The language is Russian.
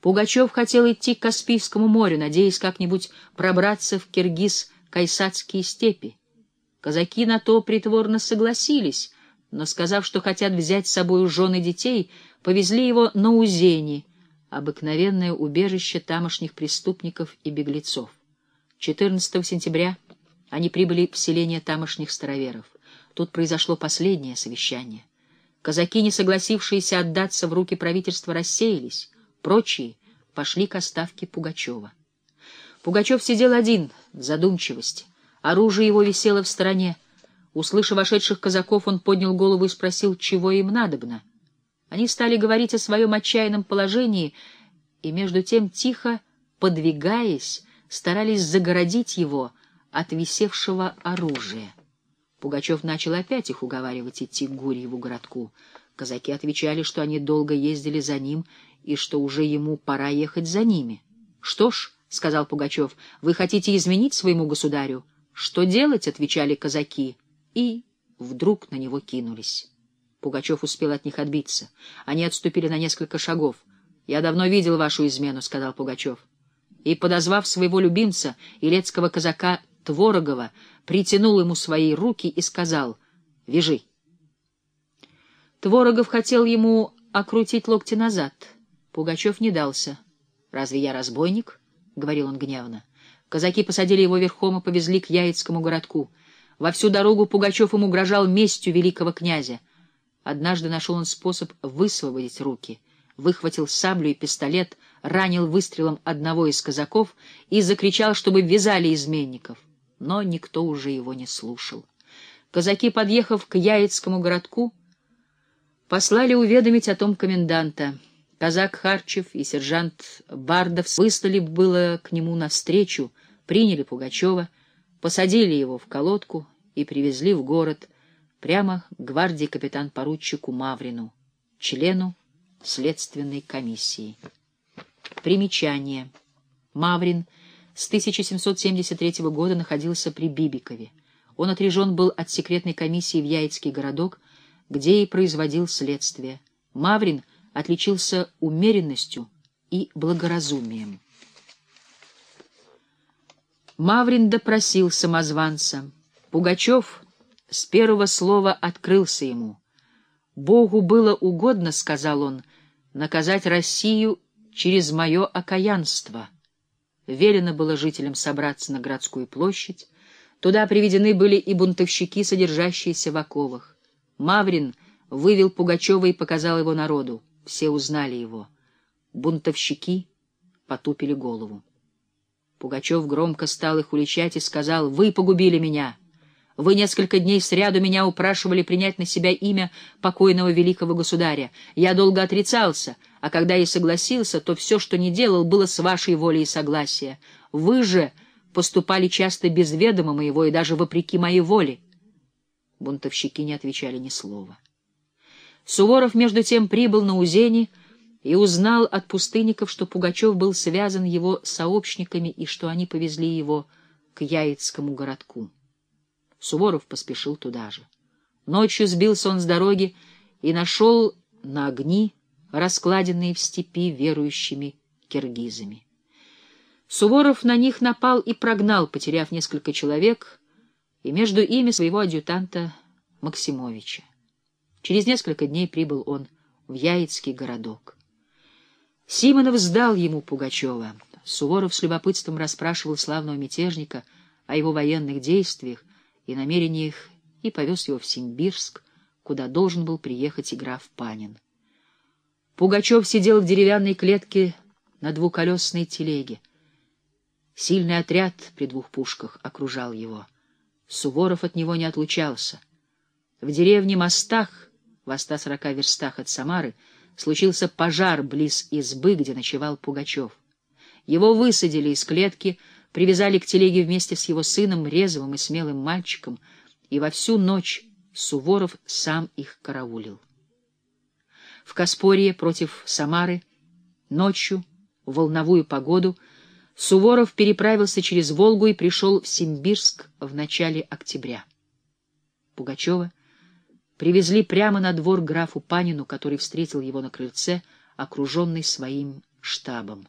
Пугачев хотел идти к Каспийскому морю, надеясь как-нибудь пробраться в Киргиз-Кайсацкие степи. Казаки на то притворно согласились, но, сказав, что хотят взять с собой жены детей, повезли его на Узени, обыкновенное убежище тамошних преступников и беглецов. 14 сентября они прибыли в селение тамошних староверов. Тут произошло последнее совещание. Казаки, не согласившиеся отдаться в руки правительства, рассеялись. Прочие пошли к оставке Пугачева. Пугачев сидел один, в задумчивости. Оружие его висело в стороне. Услышав вошедших казаков, он поднял голову и спросил, чего им надобно. Они стали говорить о своем отчаянном положении, и между тем, тихо подвигаясь, старались загородить его от висевшего оружия. Пугачев начал опять их уговаривать идти к Гурьеву городку. Казаки отвечали, что они долго ездили за ним и что уже ему пора ехать за ними. — Что ж, — сказал Пугачев, — вы хотите изменить своему государю? — Что делать? — отвечали казаки. И вдруг на него кинулись. Пугачев успел от них отбиться. Они отступили на несколько шагов. — Я давно видел вашу измену, — сказал Пугачев. И, подозвав своего любимца, илецкого казака Творогова, притянул ему свои руки и сказал «Вяжи». Творогов хотел ему окрутить локти назад. Пугачев не дался. «Разве я разбойник?» — говорил он гневно. Казаки посадили его верхом и повезли к Яицкому городку. Во всю дорогу Пугачев им угрожал местью великого князя. Однажды нашел он способ высвободить руки, выхватил саблю и пистолет, ранил выстрелом одного из казаков и закричал, чтобы ввязали изменников но никто уже его не слушал. Казаки, подъехав к Яицкому городку, послали уведомить о том коменданта. Казак Харчев и сержант Бардов выслали было к нему навстречу, приняли Пугачева, посадили его в колодку и привезли в город прямо к гвардии капитан-поручику Маврину, члену следственной комиссии. Примечание. Маврин — с 1773 года находился при Бибикове. Он отрежен был от секретной комиссии в Яицкий городок, где и производил следствие. Маврин отличился умеренностью и благоразумием. Маврин допросил самозванца. Пугачев с первого слова открылся ему. «Богу было угодно, — сказал он, — наказать Россию через мое окаянство». Велено было жителям собраться на городскую площадь. Туда приведены были и бунтовщики, содержащиеся в оковах. Маврин вывел Пугачева и показал его народу. Все узнали его. Бунтовщики потупили голову. Пугачев громко стал их уличать и сказал, «Вы погубили меня! Вы несколько дней сряду меня упрашивали принять на себя имя покойного великого государя. Я долго отрицался, а когда и согласился, то все, что не делал, было с вашей волей и согласия. Вы же поступали часто без ведома моего и даже вопреки моей воле. Бунтовщики не отвечали ни слова. Суворов, между тем, прибыл на Узени и узнал от пустынников, что Пугачев был связан его сообщниками и что они повезли его к Яицкому городку. Суворов поспешил туда же. Ночью сбился он с дороги и нашел на огни раскладенные в степи верующими киргизами. Суворов на них напал и прогнал, потеряв несколько человек, и между ими своего адъютанта Максимовича. Через несколько дней прибыл он в Яицкий городок. Симонов сдал ему Пугачева. Суворов с любопытством расспрашивал славного мятежника о его военных действиях и намерениях и повез его в Симбирск, куда должен был приехать и граф Панин. Пугачев сидел в деревянной клетке на двуколесной телеге. Сильный отряд при двух пушках окружал его. Суворов от него не отлучался. В деревне Мостах, в 140 верстах от Самары, случился пожар близ избы, где ночевал Пугачев. Его высадили из клетки, привязали к телеге вместе с его сыном, резвым и смелым мальчиком, и во всю ночь Суворов сам их караулил в Каспорье против Самары, ночью, в волновую погоду, Суворов переправился через Волгу и пришел в Симбирск в начале октября. Пугачева привезли прямо на двор графу Панину, который встретил его на крыльце, окруженный своим штабом.